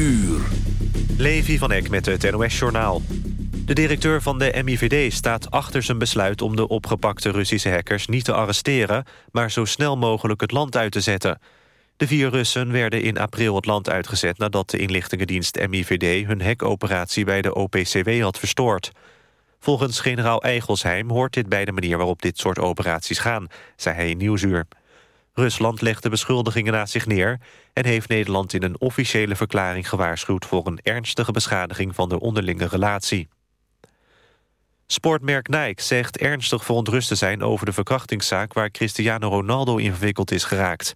uur. Levi van Eck met het NOS-journaal. De directeur van de MIVD staat achter zijn besluit... om de opgepakte Russische hackers niet te arresteren... maar zo snel mogelijk het land uit te zetten. De vier Russen werden in april het land uitgezet... nadat de inlichtingendienst MIVD hun hackoperatie bij de OPCW had verstoord. Volgens generaal Eigelsheim hoort dit bij de manier waarop dit soort operaties gaan... zei hij in Nieuwsuur. Rusland legt de beschuldigingen naast zich neer... en heeft Nederland in een officiële verklaring gewaarschuwd... voor een ernstige beschadiging van de onderlinge relatie. Sportmerk Nike zegt ernstig verontrust te zijn over de verkrachtingszaak... waar Cristiano Ronaldo in verwikkeld is geraakt.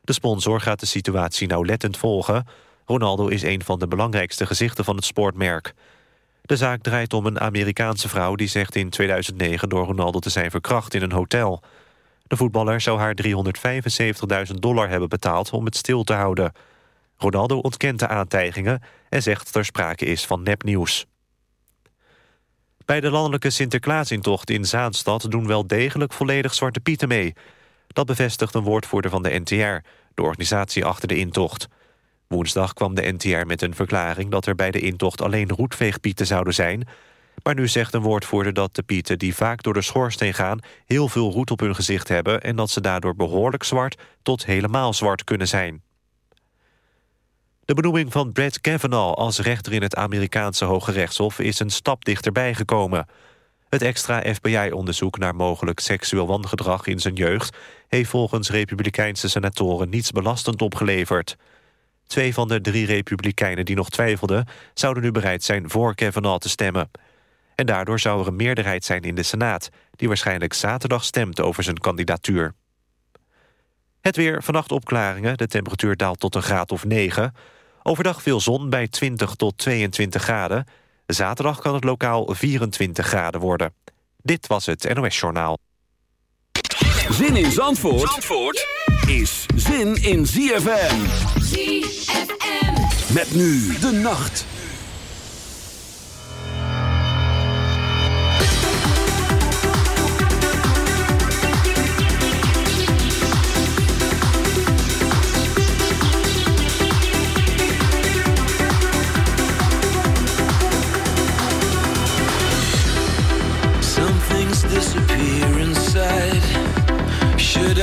De sponsor gaat de situatie nauwlettend volgen. Ronaldo is een van de belangrijkste gezichten van het sportmerk. De zaak draait om een Amerikaanse vrouw die zegt in 2009 door Ronaldo te zijn verkracht in een hotel. De voetballer zou haar 375.000 dollar hebben betaald om het stil te houden. Ronaldo ontkent de aantijgingen en zegt dat er sprake is van nepnieuws. Bij de landelijke Sinterklaasintocht in Zaanstad doen wel degelijk volledig Zwarte Pieten mee. Dat bevestigt een woordvoerder van de NTR, de organisatie achter de intocht. Woensdag kwam de NTR met een verklaring dat er bij de intocht alleen roetveegpieten zouden zijn. Maar nu zegt een woordvoerder dat de pieten die vaak door de schoorsteen gaan... heel veel roet op hun gezicht hebben... en dat ze daardoor behoorlijk zwart tot helemaal zwart kunnen zijn. De benoeming van Brett Kavanaugh als rechter in het Amerikaanse Hoge Rechtshof... is een stap dichterbij gekomen. Het extra FBI-onderzoek naar mogelijk seksueel wangedrag in zijn jeugd... heeft volgens republikeinse senatoren niets belastend opgeleverd... Twee van de drie republikeinen die nog twijfelden... zouden nu bereid zijn voor Kavanaugh te stemmen. En daardoor zou er een meerderheid zijn in de Senaat... die waarschijnlijk zaterdag stemt over zijn kandidatuur. Het weer, vannacht opklaringen. De temperatuur daalt tot een graad of 9. Overdag veel zon bij 20 tot 22 graden. Zaterdag kan het lokaal 24 graden worden. Dit was het NOS Journaal. Zin in Zandvoort, Zandvoort is zin in ZFM. ZFM. Met nu de nacht.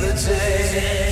The day.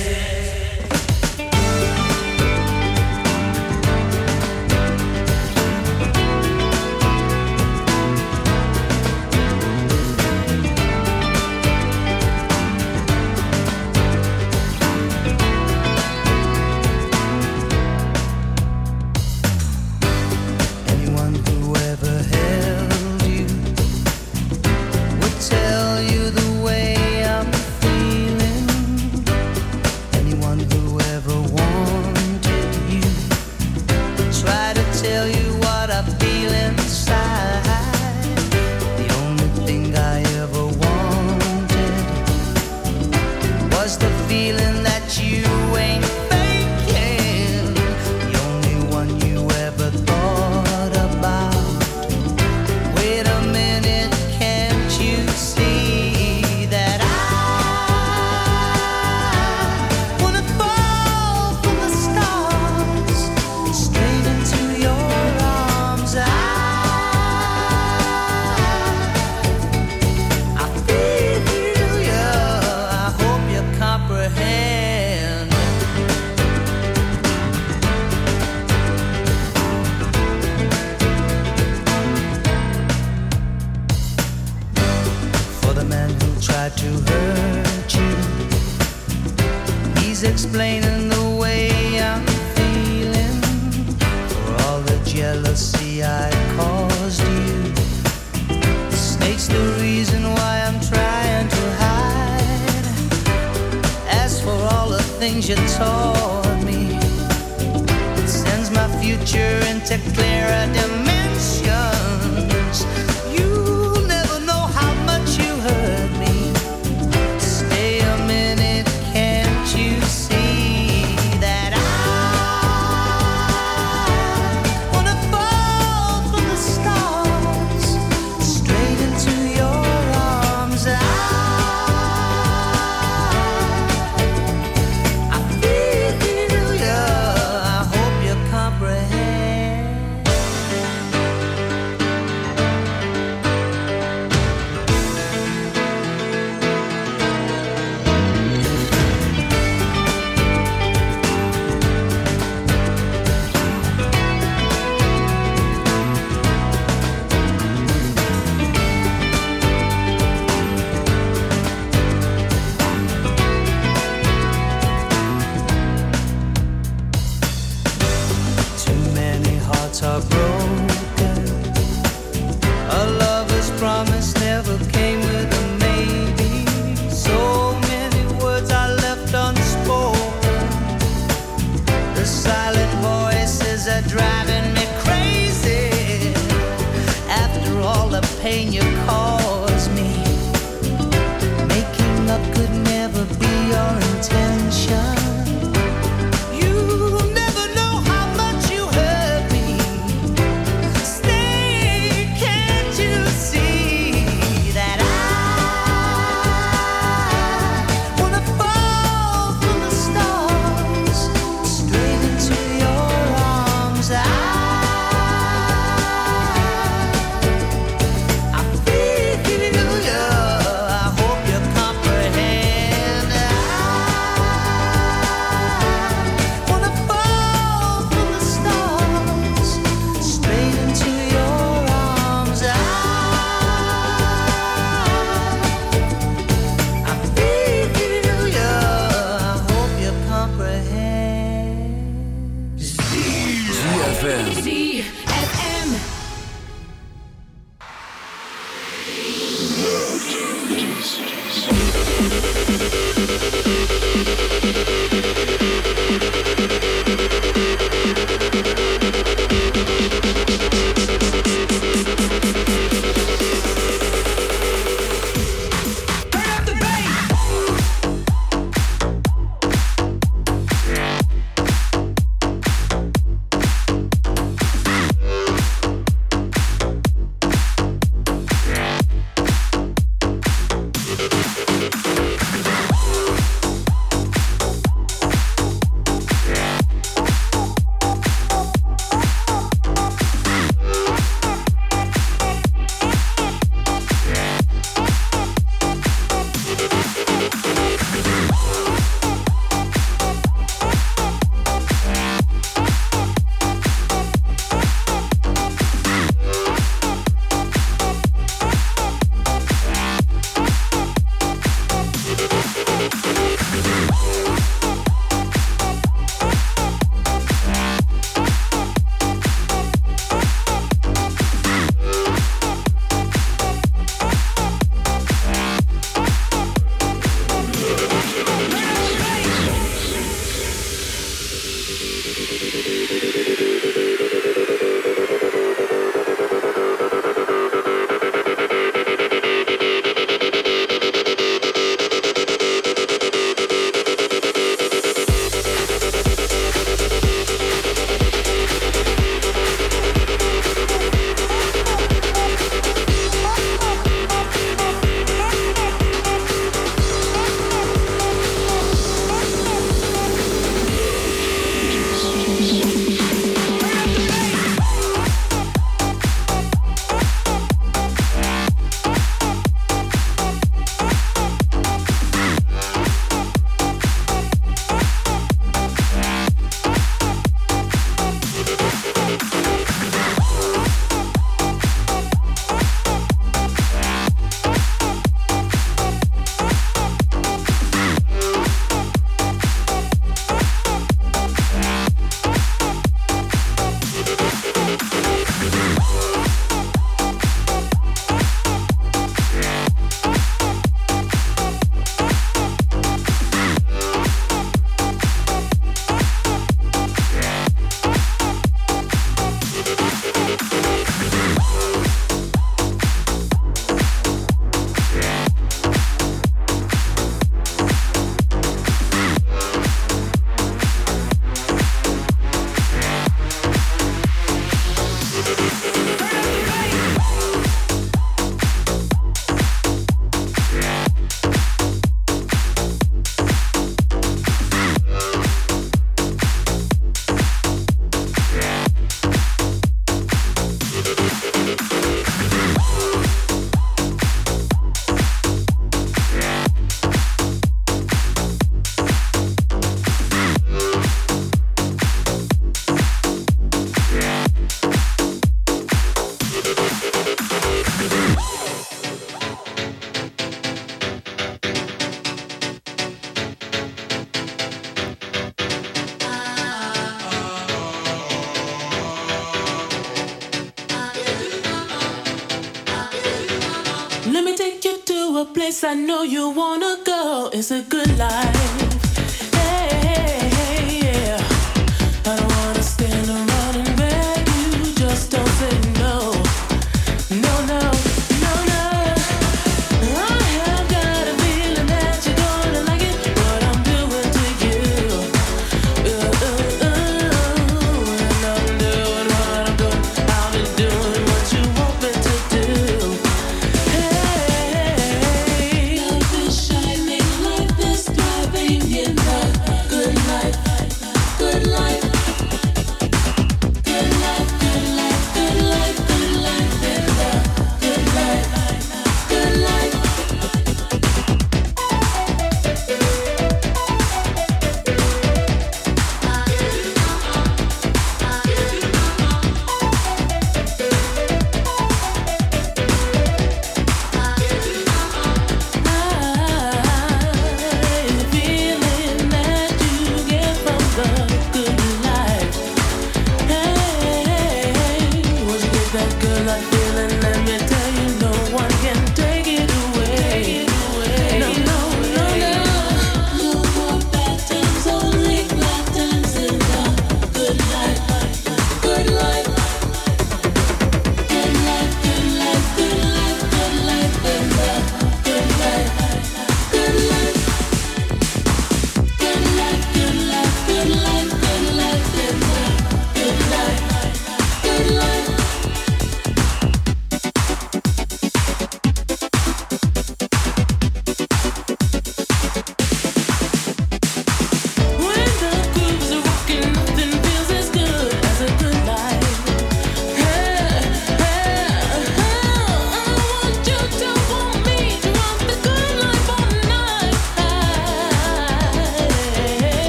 Future into clearer dimensions.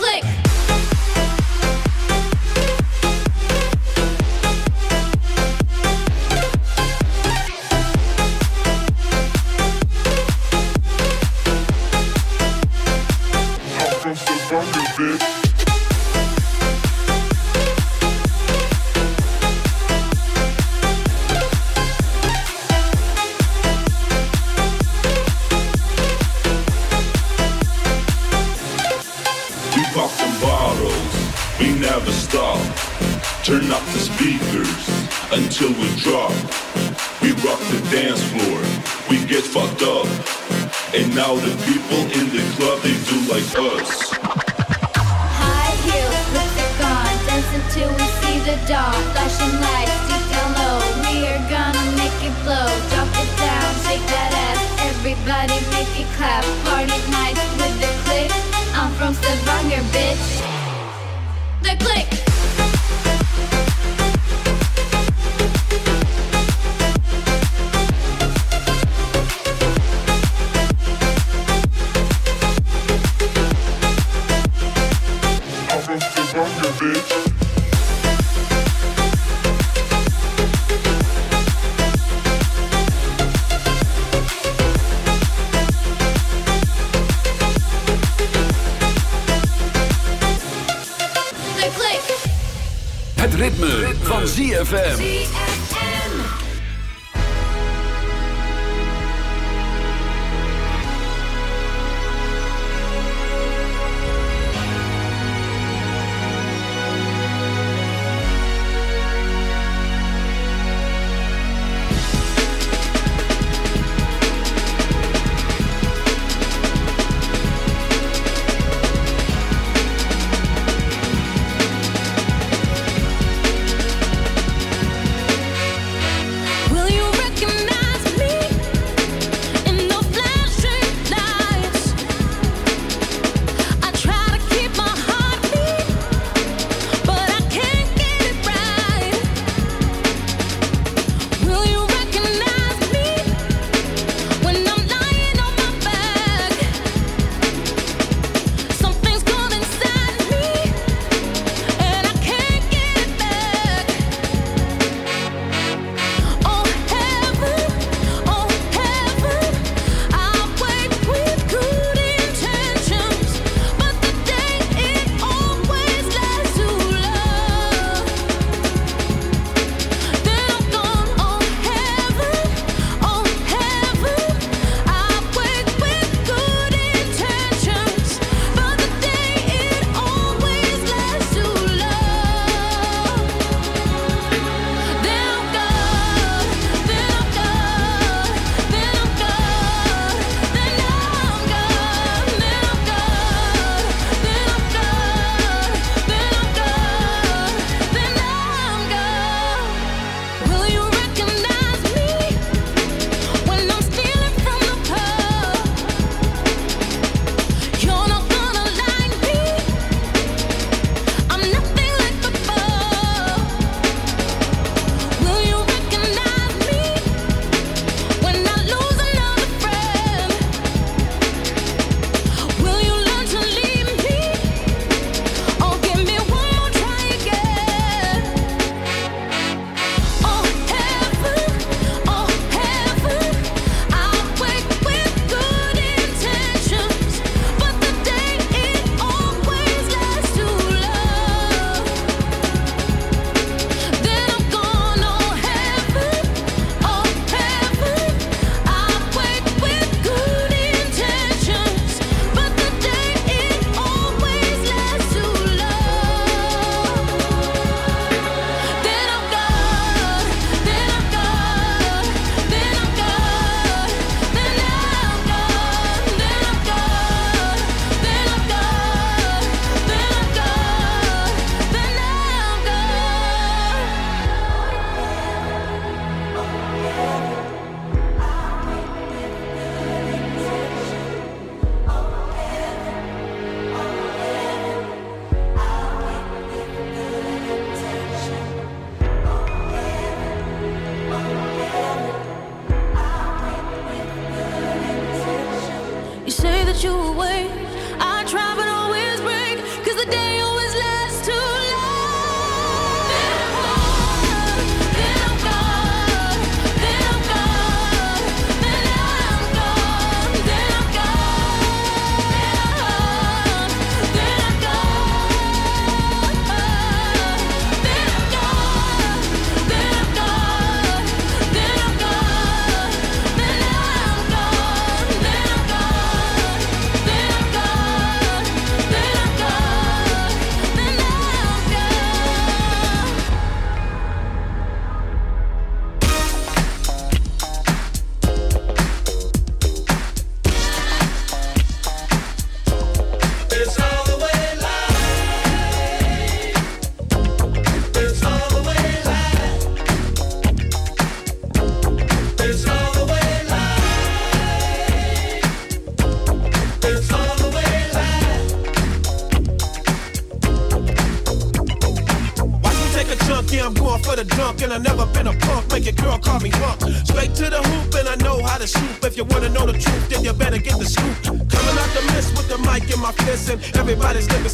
click.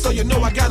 So you know I got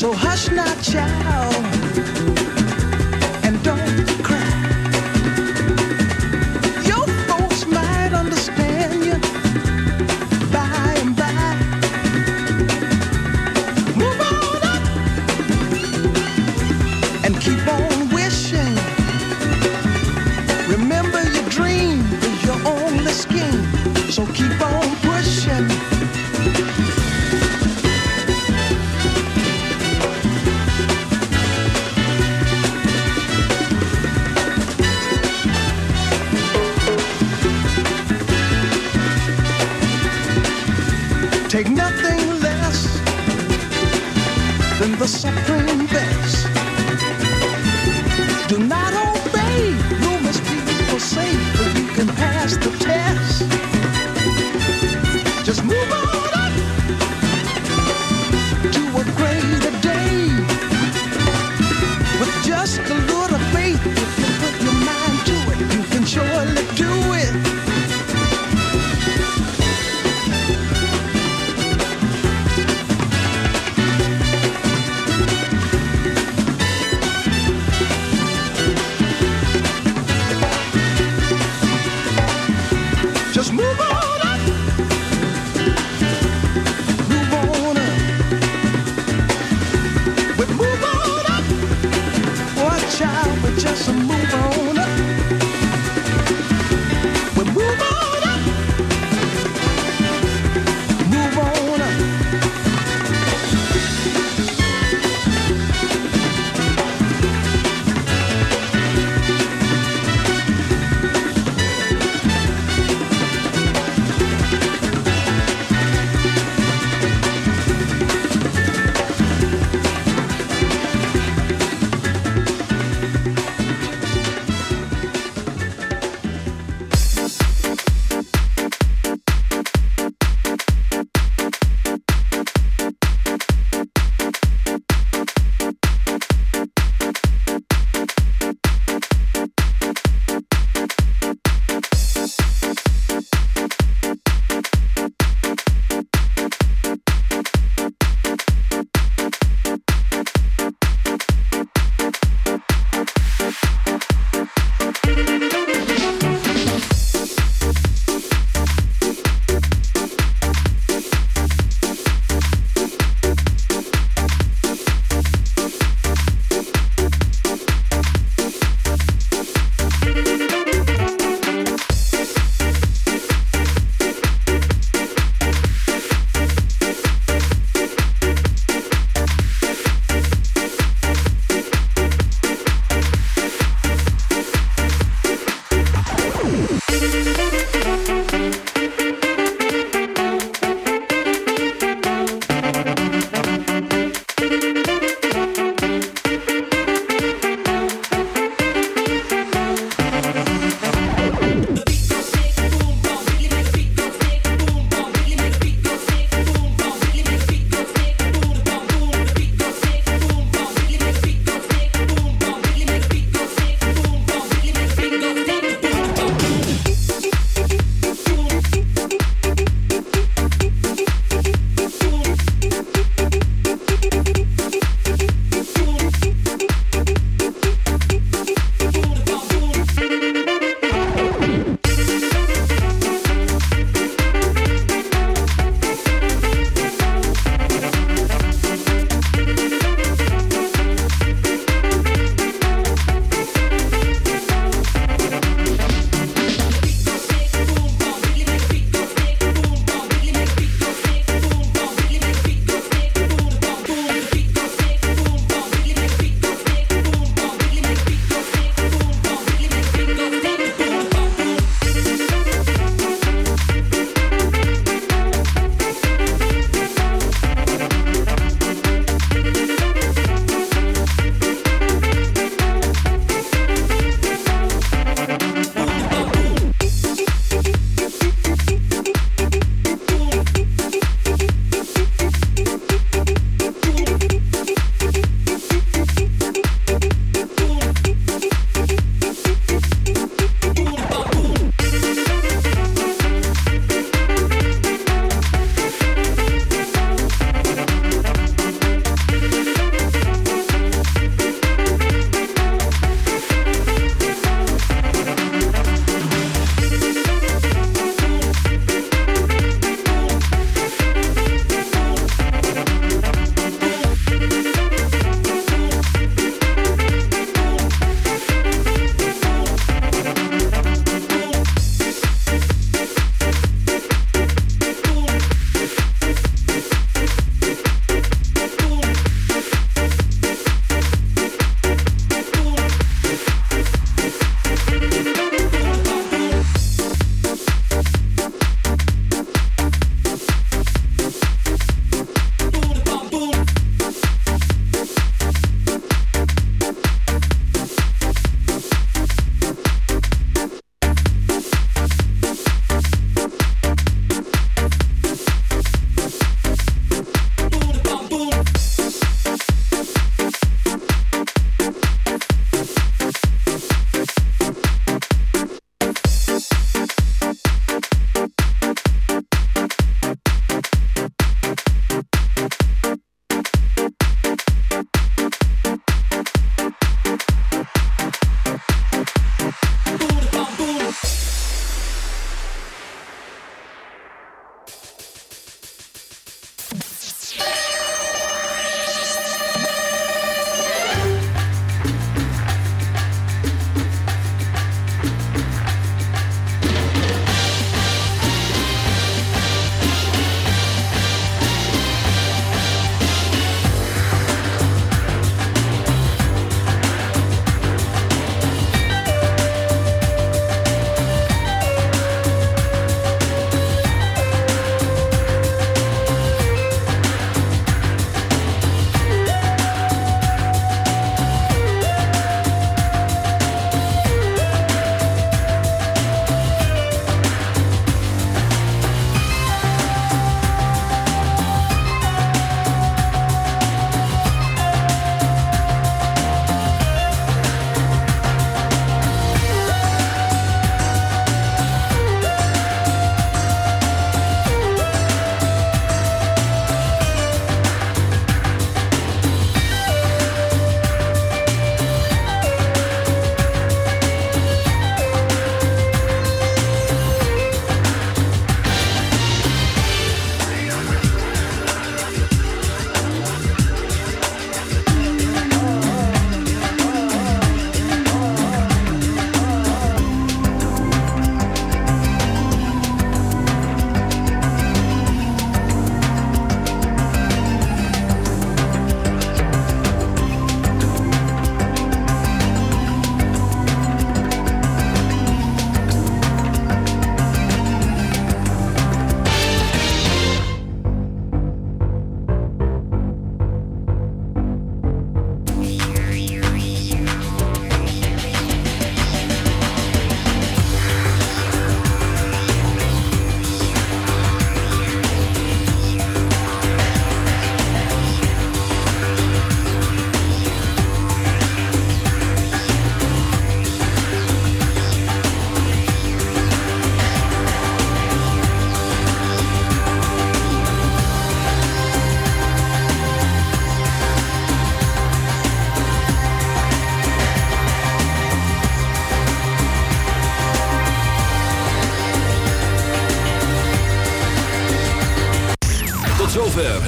So hush now, child,